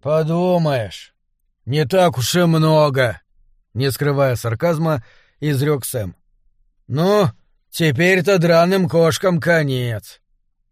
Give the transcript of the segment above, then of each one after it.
подумаешь, не так уж и много, не скрывая сарказма, изрек Сэм. Ну, теперь-то драным кошкам конец.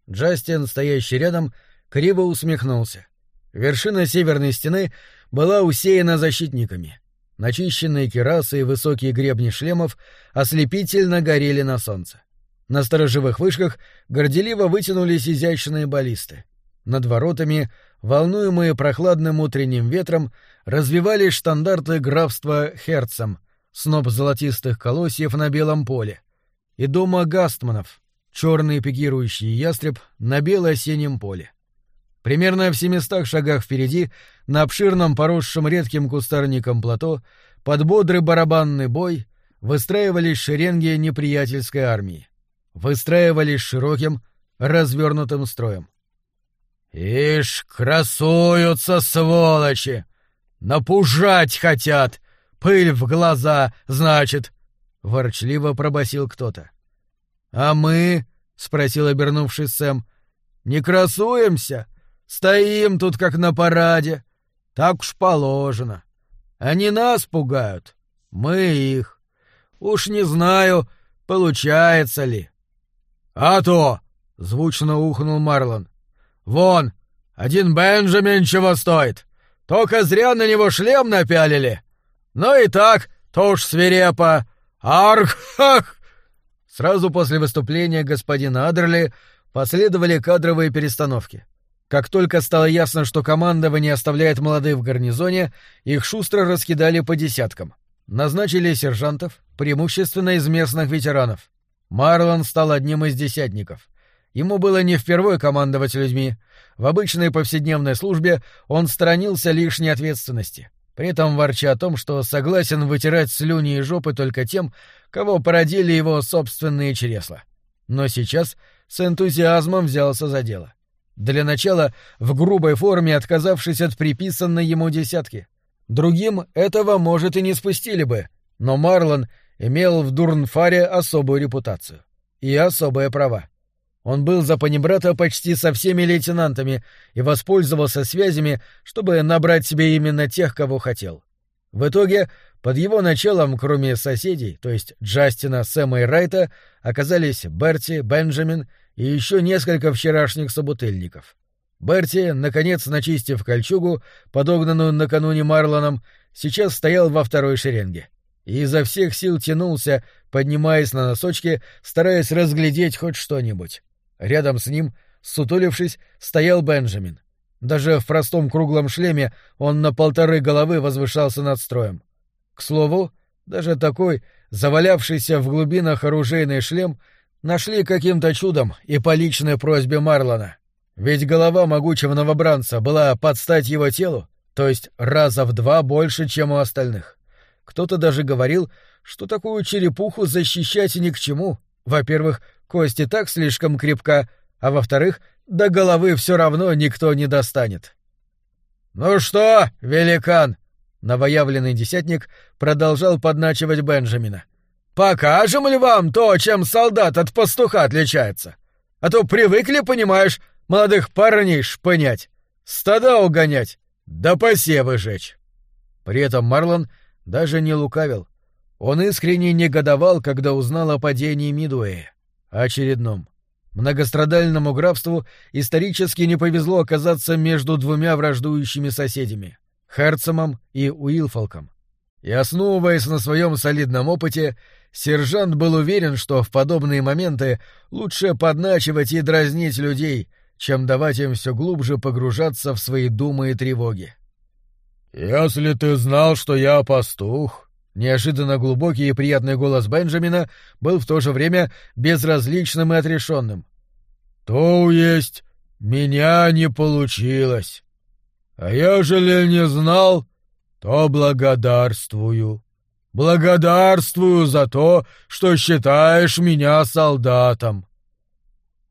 Джастин, стоящий рядом, криво усмехнулся. Вершина северной стены была усеяна защитниками. Начищенные керасы и высокие гребни шлемов ослепительно горели на солнце. На сторожевых вышках горделиво вытянулись изящные баллисты. Над воротами, волнуемые прохладным утренним ветром, развивались штандарты графства Херцем, сноп золотистых колосьев на белом поле, и дома Гастманов, черный пикирующий ястреб на бело-синем поле. Примерно в семистах шагах впереди, на обширном поросшем редким кустарником плато, под бодрый барабанный бой, выстраивались шеренги неприятельской армии. Выстраивались широким, развернутым строем. «Ишь, красуются, сволочи! Напужать хотят! Пыль в глаза, значит!» — ворчливо пробасил кто-то. «А мы?» — спросил обернувшись Сэм. «Не красуемся? Стоим тут, как на параде. Так уж положено. Они нас пугают, мы их. Уж не знаю, получается ли». «А то!» — звучно ухнул Марлон. Вон, один Бенджамин чего стоит. Только зря на него шлем напялили. Ну и так, то уж свирепо. Арх-хах!» Сразу после выступления господина Адерли последовали кадровые перестановки. Как только стало ясно, что командование оставляет молодых в гарнизоне, их шустро раскидали по десяткам. Назначили сержантов, преимущественно из местных ветеранов. Марлон стал одним из десятников. Ему было не впервые командовать людьми. В обычной повседневной службе он сторонился лишней ответственности, при этом ворча о том, что согласен вытирать слюни и жопы только тем, кого породили его собственные чресла. Но сейчас с энтузиазмом взялся за дело. Для начала в грубой форме отказавшись от приписанной ему десятки. Другим этого, может, и не спустили бы, но Марлон имел в Дурнфаре особую репутацию и особые права. Он был за панибрата почти со всеми лейтенантами и воспользовался связями, чтобы набрать себе именно тех, кого хотел. В итоге, под его началом, кроме соседей, то есть Джастина, Сэма и Райта, оказались Берти, Бенджамин и еще несколько вчерашних собутыльников. Берти, наконец начистив кольчугу, подогнанную накануне Марлоном, сейчас стоял во второй шеренге и изо всех сил тянулся, поднимаясь на носочки, стараясь разглядеть хоть что-нибудь. Рядом с ним, сутулившись, стоял Бенджамин. Даже в простом круглом шлеме он на полторы головы возвышался над строем. К слову, даже такой, завалявшийся в глубинах оружейный шлем, нашли каким-то чудом и по личной просьбе Марлона. Ведь голова могучего новобранца была под стать его телу, то есть раза в два больше, чем у остальных. Кто-то даже говорил, что такую черепуху защищать ни к чему. Во-первых, Кость и так слишком крепка, а во-вторых, до головы все равно никто не достанет. «Ну что, великан?» — новоявленный десятник продолжал подначивать Бенджамина. «Покажем ли вам то, чем солдат от пастуха отличается? А то привыкли, понимаешь, молодых парней шпынять, стада угонять, да посевы жечь». При этом Марлон даже не лукавил. Он искренне негодовал, когда узнал о падении Мидуэя очередном. Многострадальному графству исторически не повезло оказаться между двумя враждующими соседями — Херцемом и Уилфолком. И основываясь на своем солидном опыте, сержант был уверен, что в подобные моменты лучше подначивать и дразнить людей, чем давать им все глубже погружаться в свои думы и тревоги. «Если ты знал, что я пастух, Неожиданно глубокий и приятный голос Бенджамина был в то же время безразличным и отрешенным. «То есть меня не получилось. А ежели не знал, то благодарствую. Благодарствую за то, что считаешь меня солдатом».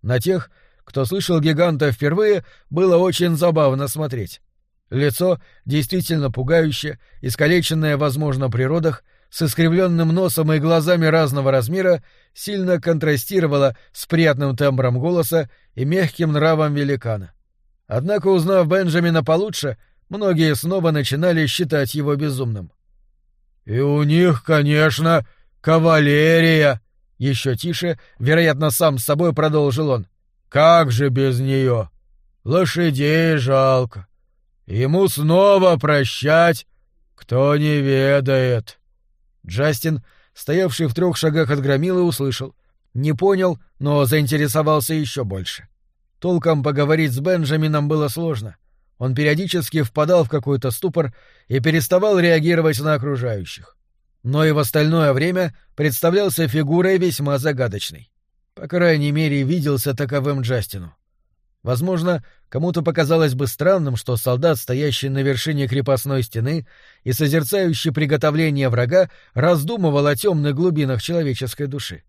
На тех, кто слышал гиганта впервые, было очень забавно смотреть. Лицо, действительно пугающее, искалеченное, возможно, при родах, с искривленным носом и глазами разного размера, сильно контрастировало с приятным тембром голоса и мягким нравом великана. Однако, узнав Бенджамина получше, многие снова начинали считать его безумным. «И у них, конечно, кавалерия!» Еще тише, вероятно, сам с собой продолжил он. «Как же без нее? Лошадей жалко. Ему снова прощать, кто не ведает». Джастин, стоявший в трех шагах от громилы, услышал. Не понял, но заинтересовался еще больше. Толком поговорить с Бенджамином было сложно. Он периодически впадал в какой-то ступор и переставал реагировать на окружающих. Но и в остальное время представлялся фигурой весьма загадочной. По крайней мере, виделся таковым Джастину. Возможно, кому-то показалось бы странным, что солдат, стоящий на вершине крепостной стены и созерцающий приготовление врага, раздумывал о темных глубинах человеческой души.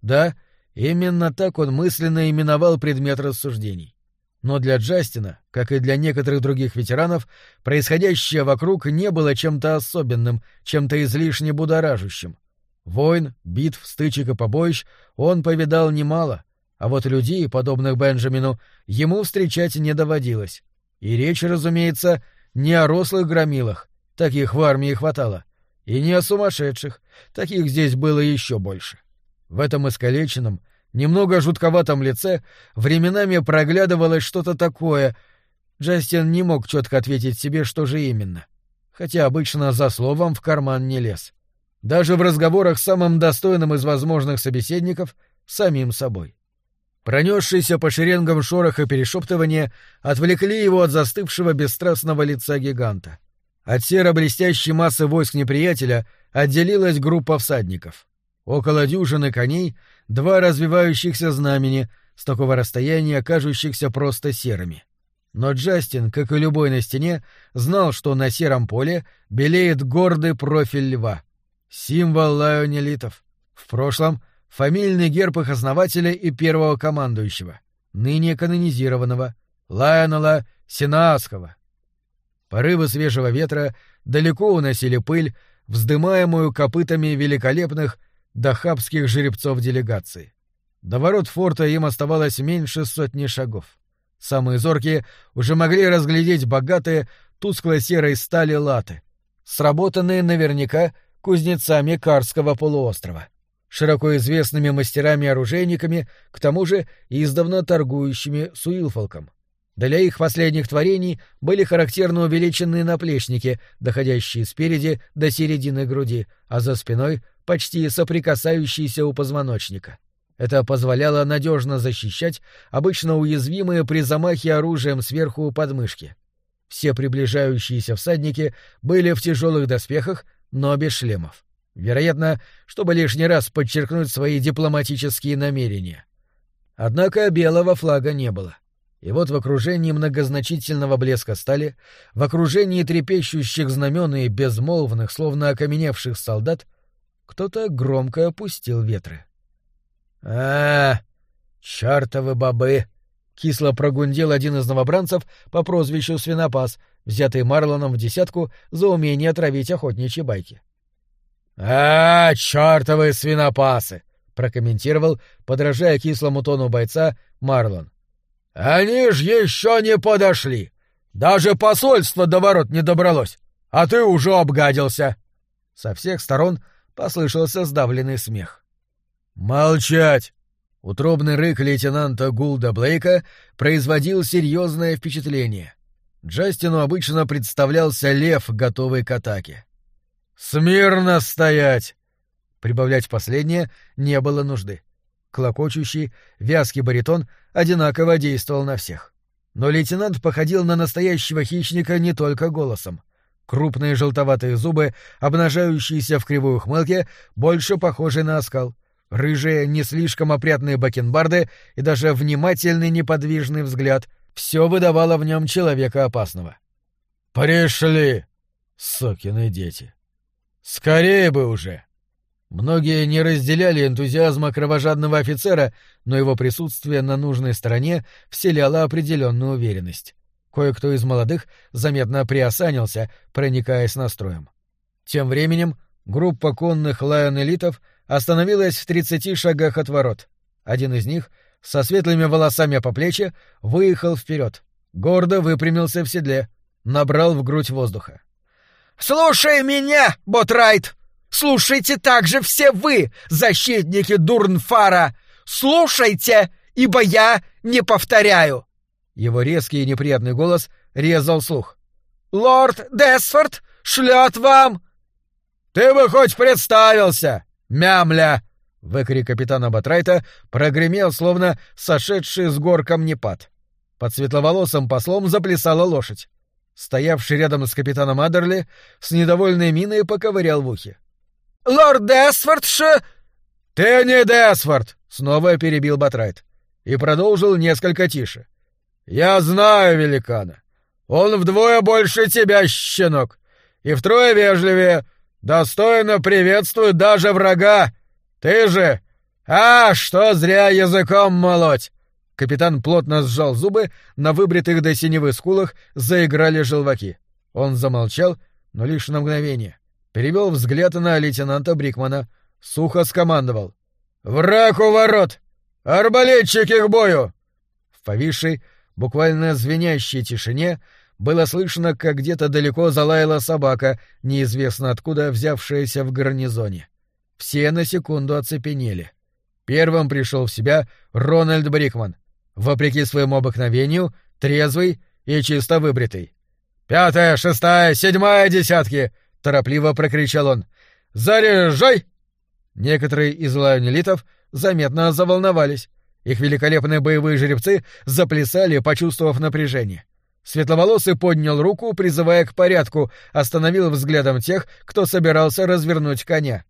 Да, именно так он мысленно именовал предмет рассуждений. Но для Джастина, как и для некоторых других ветеранов, происходящее вокруг не было чем-то особенным, чем-то излишне будоражащим. Войн, битв, стычек и побоищ он повидал немало, а вот людей, подобных Бенджамину, ему встречать не доводилось. И речь, разумеется, не о рослых громилах, таких в армии хватало, и не о сумасшедших, таких здесь было еще больше. В этом искалеченном, немного жутковатом лице временами проглядывалось что-то такое. Джастин не мог четко ответить себе, что же именно. Хотя обычно за словом в карман не лез. Даже в разговорах с самым достойным из возможных собеседников — самим собой. Пронесшиеся по шеренгам шорох и перешептывания отвлекли его от застывшего бесстрастного лица гиганта. От серо-блестящей массы войск неприятеля отделилась группа всадников. Около дюжины коней два развивающихся знамени, с такого расстояния кажущихся просто серыми. Но Джастин, как и любой на стене, знал, что на сером поле белеет гордый профиль льва. Символ лайонелитов. В прошлом — фамильный герб их основателя и первого командующего, ныне канонизированного, Лайонела Синаасхова. Порывы свежего ветра далеко уносили пыль, вздымаемую копытами великолепных дахабских жеребцов делегации. До ворот форта им оставалось меньше сотни шагов. Самые зоркие уже могли разглядеть богатые тускло-серой стали латы, сработанные наверняка кузнецами Карского полуострова, широко известными мастерами-оружейниками, к тому же издавна торгующими суилфолком. Для их последних творений были характерны увеличенные наплечники, доходящие спереди до середины груди, а за спиной почти соприкасающиеся у позвоночника. Это позволяло надежно защищать обычно уязвимые при замахе оружием сверху подмышки. Все приближающиеся всадники были в тяжелых доспехах, но без шлемов. Вероятно, чтобы лишний раз подчеркнуть свои дипломатические намерения. Однако белого флага не было. И вот в окружении многозначительного блеска стали, в окружении трепещущих знамен и безмолвных, словно окаменевших солдат, кто-то громко опустил ветры. а, -а чертовы бобы! — кисло прогундел один из новобранцев по прозвищу Свинопас, взятый Марлоном в десятку за умение отравить охотничьи байки. «А, -а свинопасы!» — прокомментировал, подражая кислому тону бойца, Марлон. «Они ж еще не подошли! Даже посольство до ворот не добралось, а ты уже обгадился!» Со всех сторон послышался сдавленный смех. «Молчать!» Утробный рык лейтенанта Гулда Блейка производил серьезное впечатление. Джастину обычно представлялся лев, готовый к атаке. «Смирно стоять!» Прибавлять последнее не было нужды. Клокочущий, вязкий баритон одинаково действовал на всех. Но лейтенант походил на настоящего хищника не только голосом — Крупные желтоватые зубы, обнажающиеся в кривой ухмылке, больше похожи на оскал. Рыжие, не слишком опрятные бакенбарды и даже внимательный неподвижный взгляд — все выдавало в нем человека опасного. «Пришли, сокины дети! Скорее бы уже!» Многие не разделяли энтузиазма кровожадного офицера, но его присутствие на нужной стороне вселяло определенную уверенность. Кое-кто из молодых заметно приосанился, проникаясь настроем. Тем временем группа конных лайон-элитов остановилась в тридцати шагах от ворот. Один из них, со светлыми волосами по плечи, выехал вперед. гордо выпрямился в седле, набрал в грудь воздуха. «Слушай меня, Ботрайт! Слушайте также все вы, защитники Дурнфара! Слушайте, ибо я не повторяю!» Его резкий и неприятный голос резал слух. «Лорд Десфорд шлет вам...» «Ты бы хоть представился, мямля!» Выкрик капитана Батрайта прогремел, словно сошедший с гор камнепад. Под светловолосым послом заплясала лошадь. Стоявший рядом с капитаном Адерли с недовольной миной поковырял в ухе. «Лорд Десфорд ш...» «Ты не Десфорд!» — снова перебил Батрайт. И продолжил несколько тише. «Я знаю великана. Он вдвое больше тебя, щенок, и втрое вежливее, достойно приветствует даже врага. Ты же... А, что зря языком молоть!» Капитан плотно сжал зубы, на выбритых до синевы скулах заиграли желваки. Он замолчал, но лишь на мгновение. Перевел взгляд на лейтенанта Брикмана, сухо скомандовал. «Враг у ворот! Арбалетчики к бою!» В повисшей, буквально звенящей тишине было слышно, как где-то далеко залаяла собака, неизвестно откуда взявшаяся в гарнизоне. Все на секунду оцепенели. Первым пришел в себя Рональд Брикман, вопреки своему обыкновению, трезвый и чисто выбритый. «Пятая, шестая, седьмая десятки!» — торопливо прокричал он. «Заряжай!» Некоторые из лайонелитов заметно заволновались. Их великолепные боевые жеребцы заплясали, почувствовав напряжение. Светловолосый поднял руку, призывая к порядку, остановил взглядом тех, кто собирался развернуть коня.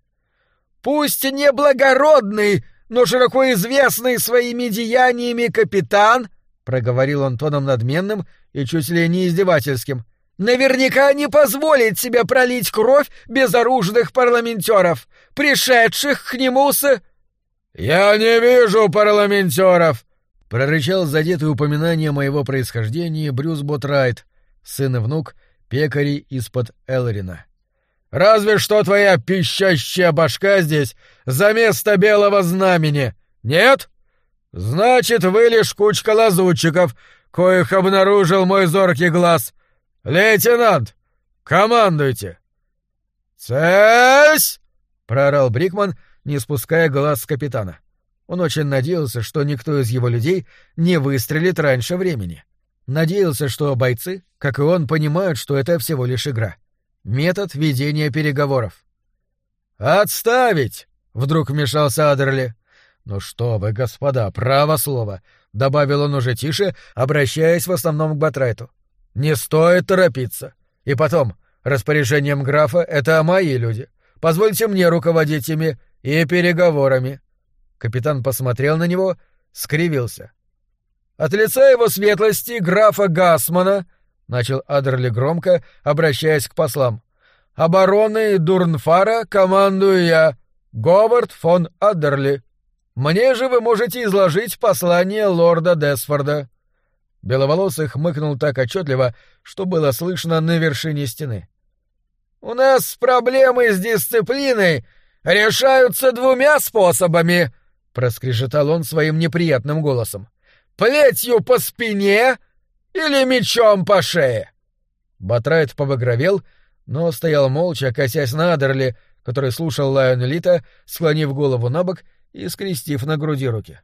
Пусть не благородный, но широко известный своими деяниями капитан, проговорил он тоном надменным и чуть ли не издевательским, наверняка не позволит себе пролить кровь безоружных парламентеров, пришедших к нему с... «Я не вижу парламентеров!» — прорычал задетый упоминание моего происхождения Брюс Ботрайт, сын и внук пекари из-под Элрина. Разве что твоя пищащая башка здесь за место белого знамени. Нет? Значит, вы лишь кучка лазутчиков, коих обнаружил мой зоркий глаз. Лейтенант, командуйте. Цесь! прорал Брикман, не спуская глаз с капитана. Он очень надеялся, что никто из его людей не выстрелит раньше времени. Надеялся, что бойцы, как и он, понимают, что это всего лишь игра. Метод ведения переговоров. «Отставить!» — вдруг вмешался Адерли. «Ну что вы, господа, право слово!» — добавил он уже тише, обращаясь в основном к Батрайту. «Не стоит торопиться. И потом, распоряжением графа — это мои люди. Позвольте мне руководить ими и переговорами». Капитан посмотрел на него, скривился. «От лица его светлости графа Гасмана — начал Адерли громко, обращаясь к послам. «Обороной Дурнфара командую я, Говард фон Адерли. Мне же вы можете изложить послание лорда Десфорда». Беловолосый хмыкнул так отчетливо, что было слышно на вершине стены. «У нас проблемы с дисциплиной решаются двумя способами», — проскрежетал он своим неприятным голосом. «Плетью по спине или мечом по шее?» Батрайт побагровел, но стоял молча, косясь на Адерли, который слушал Лайон Лита, склонив голову на бок и скрестив на груди руки.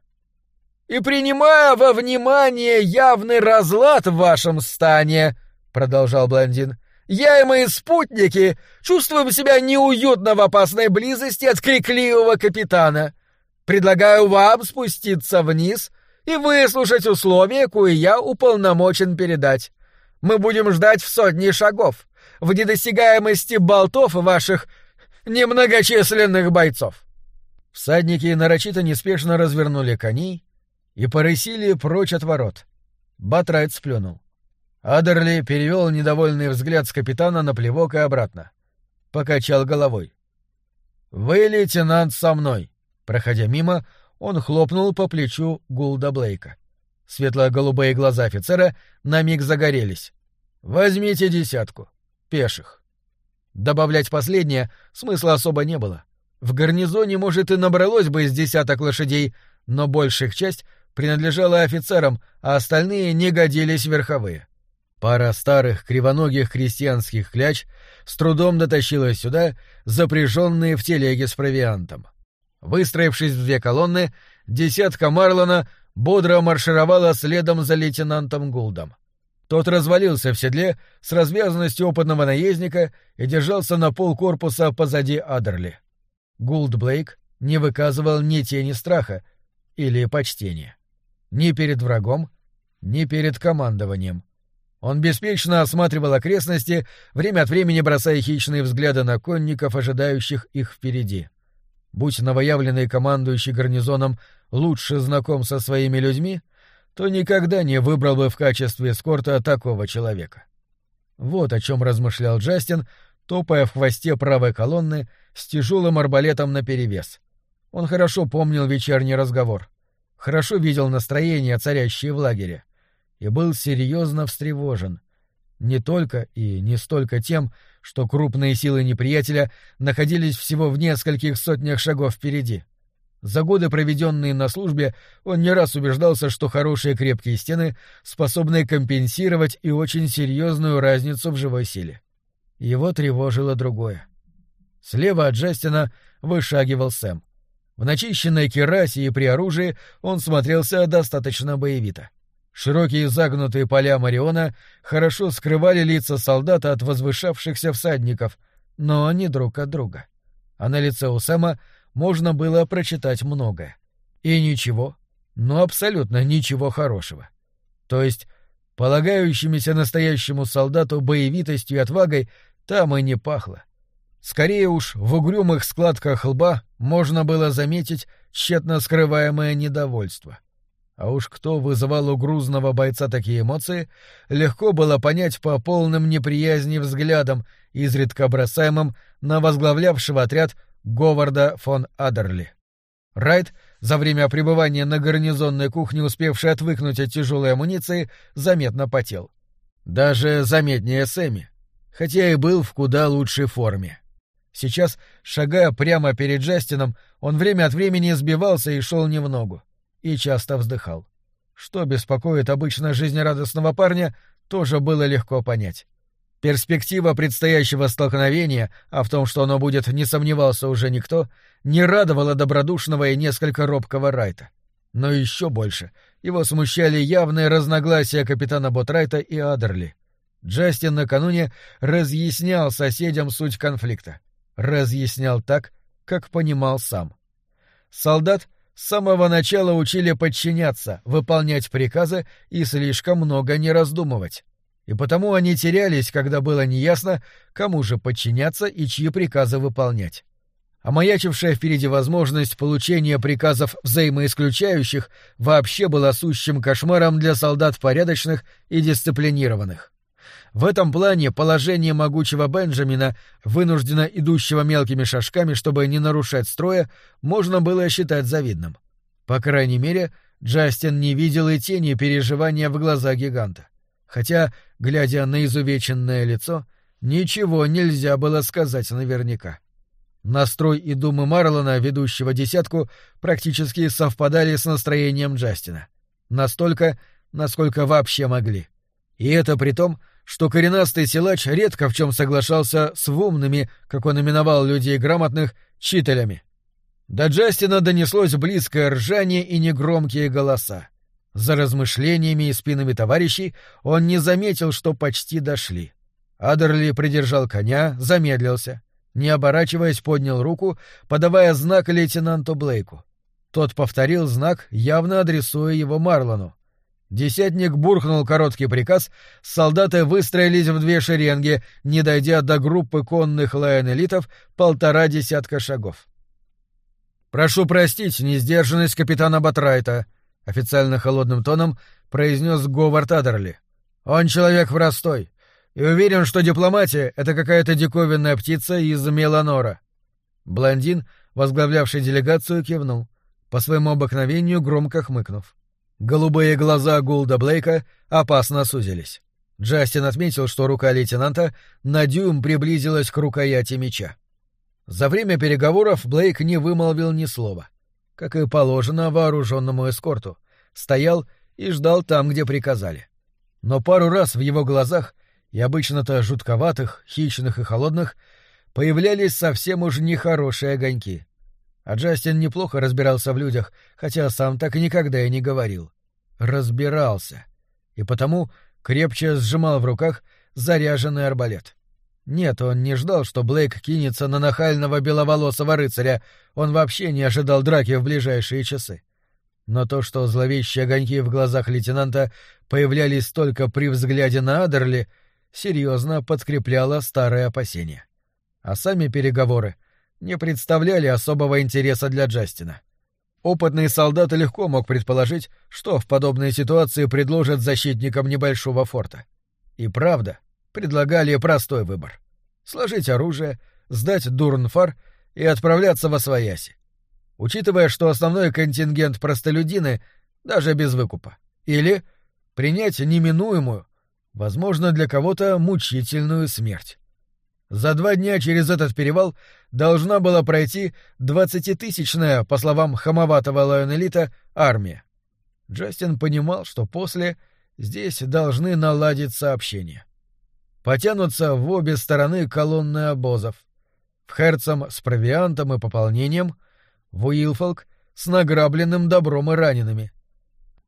«И принимая во внимание явный разлад в вашем стане», — продолжал блондин, — «я и мои спутники чувствуем себя неуютно в опасной близости от крикливого капитана. Предлагаю вам спуститься вниз и выслушать условия, кое я уполномочен передать. Мы будем ждать в сотни шагов, в недосягаемости болтов ваших немногочисленных бойцов». Всадники нарочито неспешно развернули коней и порысили прочь от ворот. Батрайт сплюнул. Адерли перевел недовольный взгляд с капитана на плевок и обратно. Покачал головой. «Вы, лейтенант, со мной!» Проходя мимо, он хлопнул по плечу Гулда Блейка. Светло-голубые глаза офицера на миг загорелись. «Возьмите десятку. Пеших». Добавлять последнее смысла особо не было. В гарнизоне, может, и набралось бы из десяток лошадей, но большая часть принадлежала офицерам, а остальные не годились верховые. Пара старых кривоногих крестьянских кляч с трудом дотащилась сюда, запряженные в телеге с провиантом. Выстроившись в две колонны, десятка Марлона бодро маршировала следом за лейтенантом Гулдом. Тот развалился в седле с развязанностью опытного наездника и держался на пол корпуса позади Адерли. Гулд Блейк не выказывал ни тени страха или почтения. Ни перед врагом, ни перед командованием. Он беспечно осматривал окрестности, время от времени бросая хищные взгляды на конников, ожидающих их впереди. Будь новоявленный командующий гарнизоном лучше знаком со своими людьми, то никогда не выбрал бы в качестве эскорта такого человека. Вот о чем размышлял Джастин, топая в хвосте правой колонны с тяжелым арбалетом наперевес. Он хорошо помнил вечерний разговор, хорошо видел настроение, царящее в лагере, и был серьезно встревожен. Не только и не столько тем, что крупные силы неприятеля находились всего в нескольких сотнях шагов впереди — за годы, проведенные на службе, он не раз убеждался, что хорошие крепкие стены способны компенсировать и очень серьезную разницу в живой силе. Его тревожило другое. Слева от Джастина вышагивал Сэм. В начищенной керасе и при оружии он смотрелся достаточно боевито. Широкие загнутые поля Мариона хорошо скрывали лица солдата от возвышавшихся всадников, но не друг от друга. А на лице у Сэма можно было прочитать многое. И ничего, ну абсолютно ничего хорошего. То есть, полагающимися настоящему солдату боевитостью и отвагой там и не пахло. Скорее уж, в угрюмых складках лба можно было заметить тщетно скрываемое недовольство. А уж кто вызывал у грузного бойца такие эмоции, легко было понять по полным неприязни взглядам, изредка бросаемым на возглавлявшего отряд Говарда фон Адерли. Райт, за время пребывания на гарнизонной кухне, успевший отвыкнуть от тяжелой амуниции, заметно потел. Даже заметнее Сэмми, хотя и был в куда лучшей форме. Сейчас, шагая прямо перед Джастином, он время от времени сбивался и шел не в ногу, и часто вздыхал. Что беспокоит обычно жизнерадостного парня, тоже было легко понять. Перспектива предстоящего столкновения, а в том, что оно будет, не сомневался уже никто, не радовала добродушного и несколько робкого Райта. Но еще больше его смущали явные разногласия капитана Ботрайта и Адерли. Джастин накануне разъяснял соседям суть конфликта. Разъяснял так, как понимал сам. Солдат с самого начала учили подчиняться, выполнять приказы и слишком много не раздумывать и потому они терялись, когда было неясно, кому же подчиняться и чьи приказы выполнять. А маячившая впереди возможность получения приказов взаимоисключающих вообще была сущим кошмаром для солдат порядочных и дисциплинированных. В этом плане положение могучего Бенджамина, вынужденно идущего мелкими шажками, чтобы не нарушать строя, можно было считать завидным. По крайней мере, Джастин не видел и тени переживания в глазах гиганта хотя, глядя на изувеченное лицо, ничего нельзя было сказать наверняка. Настрой и думы Марлона, ведущего десятку, практически совпадали с настроением Джастина. Настолько, насколько вообще могли. И это при том, что коренастый силач редко в чем соглашался с умными, как он именовал людей грамотных, чителями. До Джастина донеслось близкое ржание и негромкие голоса. За размышлениями и спинами товарищей он не заметил, что почти дошли. Адерли придержал коня, замедлился. Не оборачиваясь, поднял руку, подавая знак лейтенанту Блейку. Тот повторил знак, явно адресуя его Марлону. Десятник бурхнул короткий приказ, солдаты выстроились в две шеренги, не дойдя до группы конных лайон-элитов полтора десятка шагов. «Прошу простить несдержанность капитана Батрайта», — официально холодным тоном произнес Говард Адерли. «Он человек простой и уверен, что дипломатия — это какая-то диковинная птица из Меланора». Блондин, возглавлявший делегацию, кивнул, по своему обыкновению громко хмыкнув. Голубые глаза Гулда Блейка опасно сузились. Джастин отметил, что рука лейтенанта на дюйм приблизилась к рукояти меча. За время переговоров Блейк не вымолвил ни слова — как и положено вооруженному эскорту, стоял и ждал там, где приказали. Но пару раз в его глазах, и обычно-то жутковатых, хищных и холодных, появлялись совсем уж нехорошие огоньки. А Джастин неплохо разбирался в людях, хотя сам так никогда и не говорил. Разбирался. И потому крепче сжимал в руках заряженный арбалет. Нет, он не ждал, что Блейк кинется на нахального беловолосого рыцаря, он вообще не ожидал драки в ближайшие часы. Но то, что зловещие огоньки в глазах лейтенанта появлялись только при взгляде на Адерли, серьезно подкрепляло старые опасения. А сами переговоры не представляли особого интереса для Джастина. Опытный солдат легко мог предположить, что в подобной ситуации предложат защитникам небольшого форта. И правда, предлагали простой выбор — сложить оружие, сдать Дурнфар и отправляться во Свояси. Учитывая, что основной контингент простолюдины даже без выкупа. Или принять неминуемую, возможно, для кого-то мучительную смерть. За два дня через этот перевал должна была пройти двадцатитысячная, по словам хамоватого лайонелита, армия. Джастин понимал, что после здесь должны наладить сообщения. Потянутся в обе стороны колонны обозов. В Херцам с провиантом и пополнением, в Уилфолк с награбленным добром и ранеными.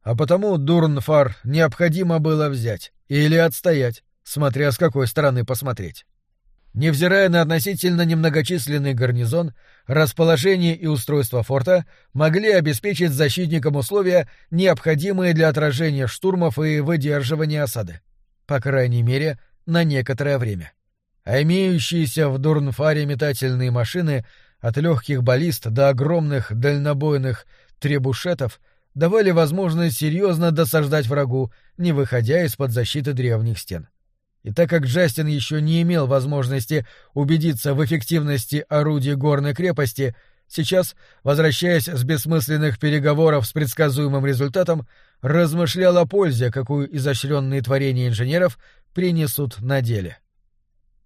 А потому Дурнфар необходимо было взять или отстоять, смотря с какой стороны посмотреть. Невзирая на относительно немногочисленный гарнизон, расположение и устройство форта могли обеспечить защитникам условия, необходимые для отражения штурмов и выдерживания осады. По крайней мере, на некоторое время. А имеющиеся в Дурнфаре метательные машины от легких баллист до огромных дальнобойных требушетов давали возможность серьезно досаждать врагу, не выходя из-под защиты древних стен. И так как Джастин еще не имел возможности убедиться в эффективности орудий горной крепости, сейчас, возвращаясь с бессмысленных переговоров с предсказуемым результатом, размышлял о пользе, какую изощренные творения инженеров принесут на деле.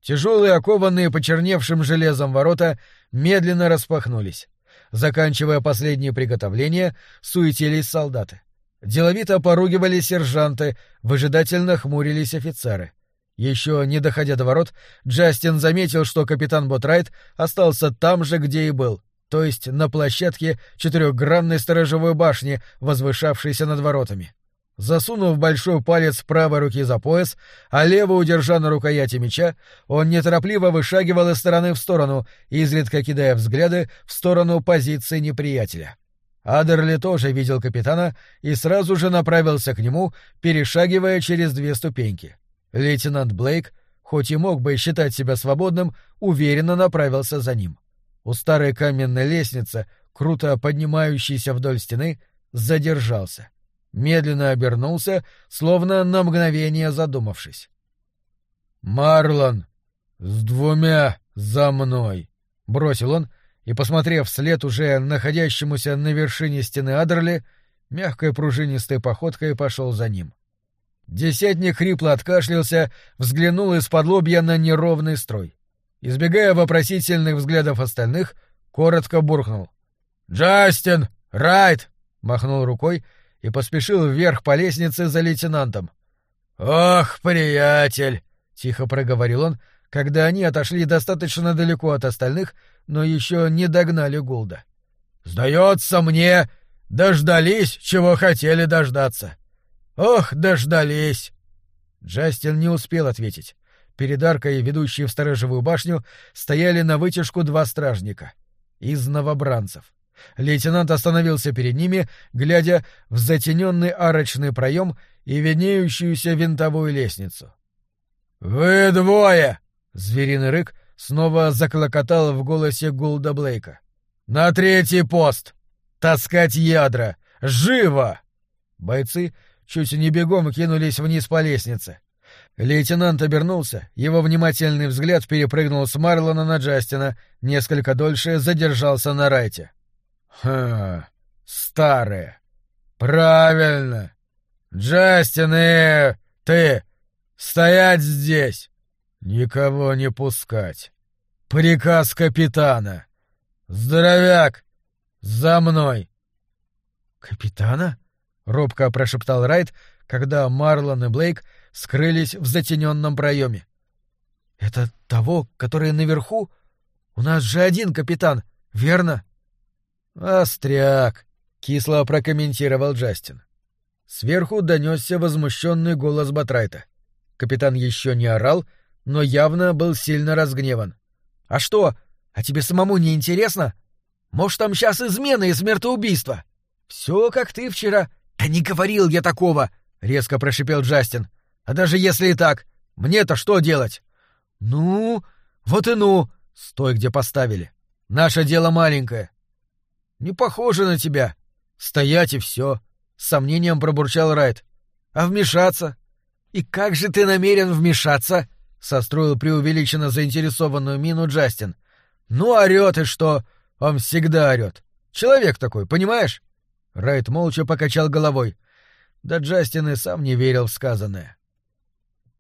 Тяжелые, окованные почерневшим железом ворота медленно распахнулись. Заканчивая последние приготовления, суетились солдаты. Деловито поругивали сержанты, выжидательно хмурились офицеры. Еще не доходя до ворот, Джастин заметил, что капитан Ботрайт остался там же, где и был, то есть на площадке четырехгранной сторожевой башни, возвышавшейся над воротами. Засунув большой палец правой руки за пояс, а левую держа на рукояти меча, он неторопливо вышагивал из стороны в сторону, изредка кидая взгляды в сторону позиции неприятеля. Адерли тоже видел капитана и сразу же направился к нему, перешагивая через две ступеньки. Лейтенант Блейк, хоть и мог бы считать себя свободным, уверенно направился за ним. У старой каменной лестницы, круто поднимающейся вдоль стены, задержался. Медленно обернулся, словно на мгновение задумавшись. «Марлон! С двумя за мной!» — бросил он, и, посмотрев вслед уже находящемуся на вершине стены Адерли, мягкой пружинистой походкой пошел за ним. Десятник хрипло откашлялся, взглянул из-под лобья на неровный строй. Избегая вопросительных взглядов остальных, коротко буркнул. «Джастин! Райт!» — махнул рукой и поспешил вверх по лестнице за лейтенантом. «Ох, приятель!» — тихо проговорил он, когда они отошли достаточно далеко от остальных, но еще не догнали Гулда. «Сдается мне, дождались, чего хотели дождаться. «Ох, дождались!» Джастин не успел ответить. Перед аркой, ведущей в сторожевую башню, стояли на вытяжку два стражника. Из новобранцев. Лейтенант остановился перед ними, глядя в затененный арочный проем и виднеющуюся винтовую лестницу. «Вы двое!» — звериный рык снова заклокотал в голосе Гулда Блейка. «На третий пост! Таскать ядра! Живо!» Бойцы чуть не бегом кинулись вниз по лестнице. Лейтенант обернулся, его внимательный взгляд перепрыгнул с Марлона на Джастина, несколько дольше задержался на Райте. «Ха, старые. Правильно. Джастин и ты стоять здесь. Никого не пускать. Приказ капитана. Здоровяк, за мной». «Капитана?» Робко прошептал Райт, когда Марлон и Блейк скрылись в затененном проеме. Это того, который наверху? У нас же один капитан, верно? Остряк, кисло прокомментировал Джастин. Сверху донесся возмущенный голос Батрайта. Капитан еще не орал, но явно был сильно разгневан. А что? А тебе самому не интересно? Может, там сейчас измена и смертоубийство? Все как ты вчера. Да не говорил я такого, резко прошипел Джастин. А даже если и так, мне-то что делать? Ну, вот и ну, стой, где поставили. Наше дело маленькое. Не похоже на тебя. Стоять и все. С сомнением пробурчал Райт. А вмешаться? И как же ты намерен вмешаться? Состроил преувеличенно заинтересованную мину Джастин. Ну, орёт и что? Он всегда орёт. Человек такой, понимаешь? Райт молча покачал головой. Да Джастин и сам не верил в сказанное.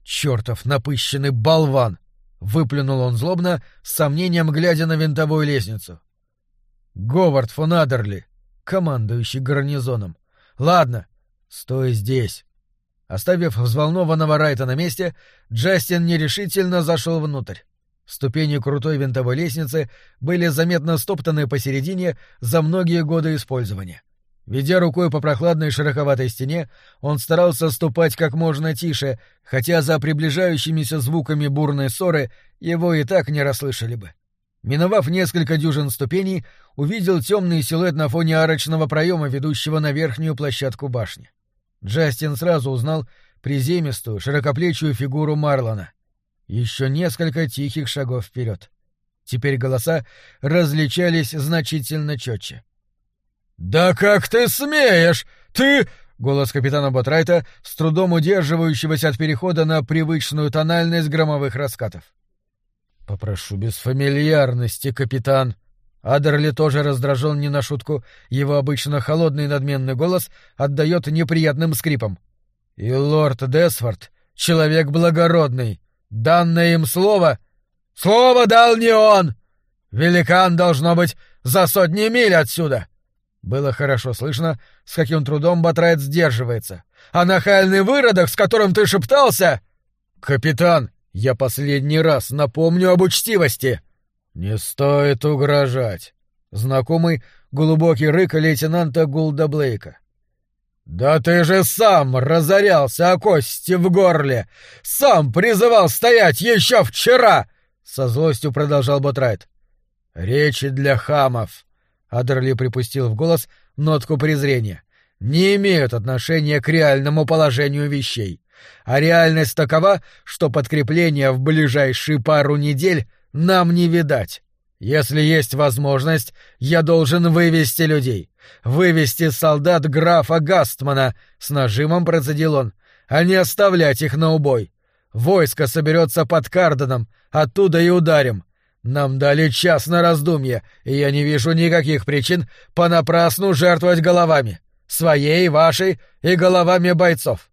Чёртов напыщенный болван! Выплюнул он злобно, с сомнением глядя на винтовую лестницу. Говард фон Адерли, командующий гарнизоном. Ладно, стой здесь. Оставив взволнованного Райта на месте, Джастин нерешительно зашел внутрь. Ступени крутой винтовой лестницы были заметно стоптаны посередине за многие годы использования. Ведя рукой по прохладной шероховатой стене, он старался ступать как можно тише, хотя за приближающимися звуками бурной ссоры его и так не расслышали бы. Миновав несколько дюжин ступеней, увидел темный силуэт на фоне арочного проема, ведущего на верхнюю площадку башни. Джастин сразу узнал приземистую, широкоплечую фигуру Марлона. Еще несколько тихих шагов вперед. Теперь голоса различались значительно четче. «Да как ты смеешь! Ты...» — голос капитана Ботрайта, с трудом удерживающегося от перехода на привычную тональность громовых раскатов. «Попрошу без фамильярности, капитан». Адерли тоже раздражен не на шутку, его обычно холодный надменный голос отдает неприятным скрипом. «И лорд Десфорд — человек благородный. Данное им слово...» «Слово дал не он! Великан, должно быть, за сотни миль отсюда!» Было хорошо слышно, с каким трудом Батрайт сдерживается. «А нахальный выродок, с которым ты шептался...» «Капитан, я последний раз напомню об учтивости!» «Не стоит угрожать!» Знакомый глубокий рык лейтенанта Гулда Блейка. «Да ты же сам разорялся о кости в горле! Сам призывал стоять еще вчера!» Со злостью продолжал Ботрайт. «Речи для хамов. Адерли припустил в голос нотку презрения. «Не имеют отношения к реальному положению вещей. А реальность такова, что подкрепления в ближайшие пару недель нам не видать. Если есть возможность, я должен вывести людей. Вывести солдат графа Гастмана, с нажимом процедил он, а не оставлять их на убой. Войско соберется под Карденом, оттуда и ударим. Нам дали час на раздумье, и я не вижу никаких причин понапрасну жертвовать головами. Своей, вашей и головами бойцов.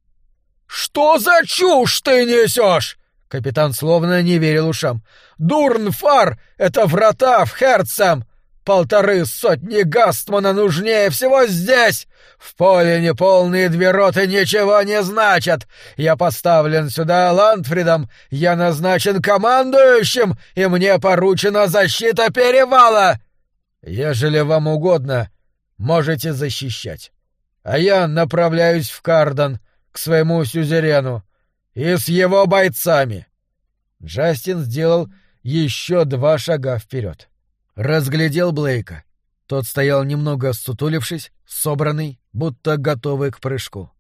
«Что за чушь ты несешь?» Капитан словно не верил ушам. «Дурнфар — это врата в Херцем! Полторы сотни Гастмана нужнее всего здесь! В поле неполные две роты ничего не значат! Я поставлен сюда Ландфридом, я назначен командующим, и мне поручена защита перевала! Ежели вам угодно, можете защищать. А я направляюсь в Кардон, к своему сюзерену, и с его бойцами!» Джастин сделал еще два шага вперед. — Разглядел Блейка. Тот стоял немного сутулившись, собранный, будто готовый к прыжку.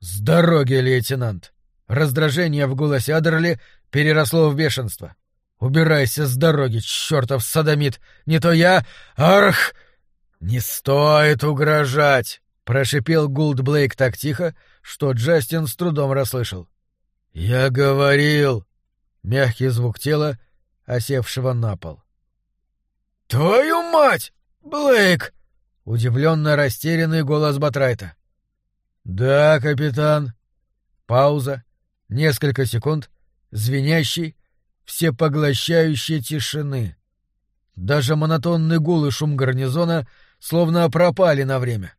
«С дороги, лейтенант!» Раздражение в голосе Адерли переросло в бешенство. «Убирайся с дороги, чертов садомит! Не то я... Арх!» «Не стоит угрожать!» — прошипел Гулд Блейк так тихо, что Джастин с трудом расслышал. «Я говорил!» — мягкий звук тела, осевшего на пол. «Твою мать! Блейк!» — удивленно растерянный голос Батрайта. «Да, капитан». Пауза. Несколько секунд. Звенящий, всепоглощающей тишины. Даже монотонный гул и шум гарнизона словно пропали на время.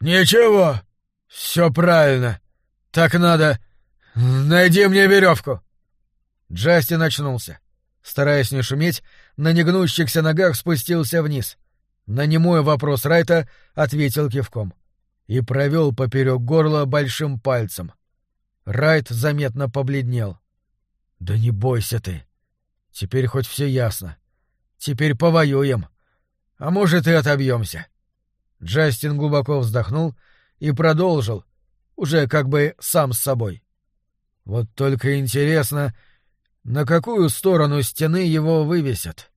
Ничего, все правильно. Так надо. Найди мне веревку. Джастин очнулся. Стараясь не шуметь, на негнущихся ногах спустился вниз. На немой вопрос Райта ответил кивком. И провел поперек горла большим пальцем. Райт заметно побледнел. «Да не бойся ты. Теперь хоть все ясно. Теперь повоюем. А может, и отобьемся. Джастин глубоко вздохнул и продолжил, уже как бы сам с собой. Вот только интересно, на какую сторону стены его вывесят?